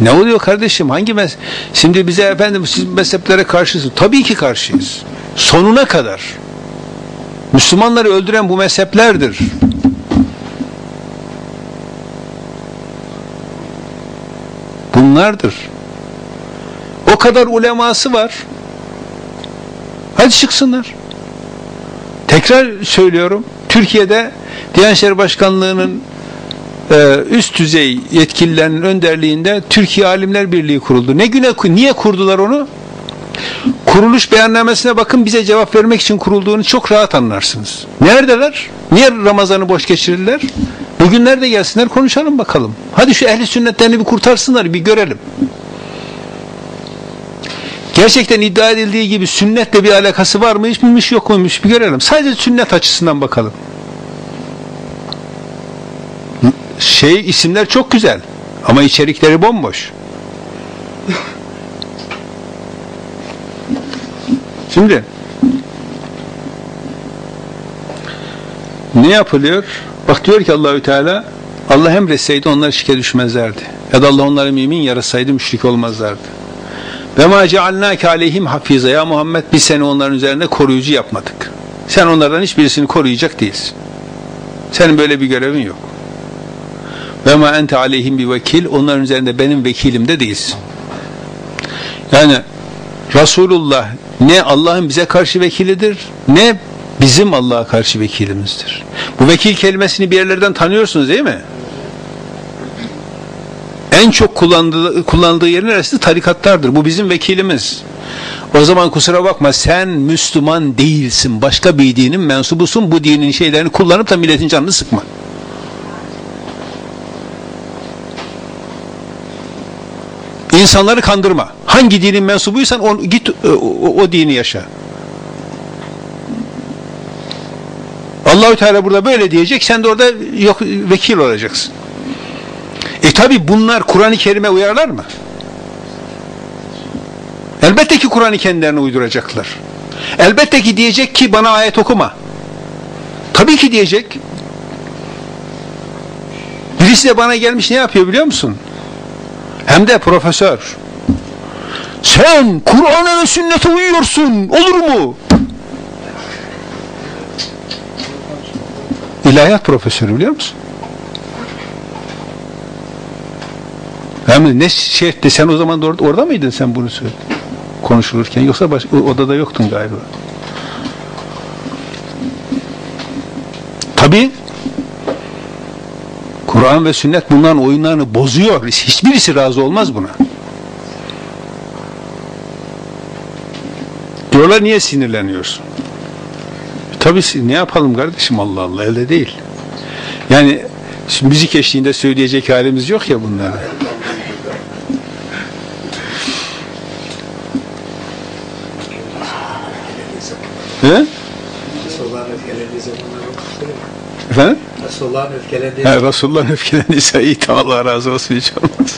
Ne oluyor kardeşim? Hangi mez Şimdi bize efendim siz mezheplere karşısınız. Tabii ki karşıyız. Sonuna kadar. Müslümanları öldüren bu mezheplerdir. Bunlardır. O kadar uleması var. Hadi çıksınlar. Tekrar söylüyorum. Türkiye'de Diyanet İşleri Başkanlığı'nın üst düzey yetkililerinin önderliğinde Türkiye Alimler Birliği kuruldu. Ne güne niye kurdular onu? Kuruluş beyannamesine bakın bize cevap vermek için kurulduğunu çok rahat anlarsınız. Neredeler? Niye Ramazan'ı boş geçirirler? Bugünlerde gelsinler konuşalım bakalım. Hadi şu ehli sünnetlerini bir kurtarsınlar bir görelim. Gerçekten iddia edildiği gibi sünnetle bir alakası var mı hiç miymiş yok muymuş bir görelim. Sadece sünnet açısından bakalım. Şey isimler çok güzel ama içerikleri bomboş. Şimdi ne yapılıyor? Bak diyor ki Allahü Teala Allah emretseydi onlar şirke düşmezlerdi. Ya da Allah onları mümin yarasaydı müşrik olmazlardı. Ve ma cealnâke aleyhim hafize ya Muhammed biz seni onların üzerinde koruyucu yapmadık. Sen onlardan hiçbirisini koruyacak değilsin. Senin böyle bir görevin yok. Ve ma ente aleyhim bir vekil onların üzerinde benim vekilim de değilsin. Yani Resulullah ne Allah'ın bize karşı vekilidir ne bizim Allah'a karşı vekilimizdir. Bu vekil kelimesini bir yerlerden tanıyorsunuz değil mi? En çok kullandığı, kullandığı yerin neresi? Tarikatlardır. Bu bizim vekilimiz. O zaman kusura bakma sen Müslüman değilsin. Başka bir dinin mensubusun. Bu dinin şeylerini kullanıp da milletin canını sıkma. İnsanları kandırma. Hangi dinin mensubuysan on, git o, o, o dini yaşa. Allahü Teala burada böyle diyecek. Sen de orada yok vekil olacaksın. E tabi bunlar Kur'an-ı Kerim'e uyarlar mı? Elbette ki Kur'an-ı kendilerine uyduracaklar. Elbette ki diyecek ki bana ayet okuma. Tabii ki diyecek. Birisi de bana gelmiş ne yapıyor biliyor musun? Hem de profesör. Sen Kur'an'a ve sünnete uyuyorsun. Olur mu? İlahiyat profesörü biliyor musun? Hem ne şey etti sen o zaman orada, orada mıydın sen bunu söyledin? Konuşulurken yoksa baş, odada yoktun galiba. Tabi Kur'an ve sünnet bunların oyunlarını bozuyor. Hiçbirisi razı olmaz buna. Diyorlar niye sinirleniyorsun? Tabi ne yapalım kardeşim Allah Allah elde değil. Yani müzik eşliğinde söyleyecek halimiz yok ya bunları. He? Öfkelendiği. Efendim? Resulullah'ın öfkelendiği He, Resulullah'ın öfkelendiği iyi Allah razı olsun olmaz.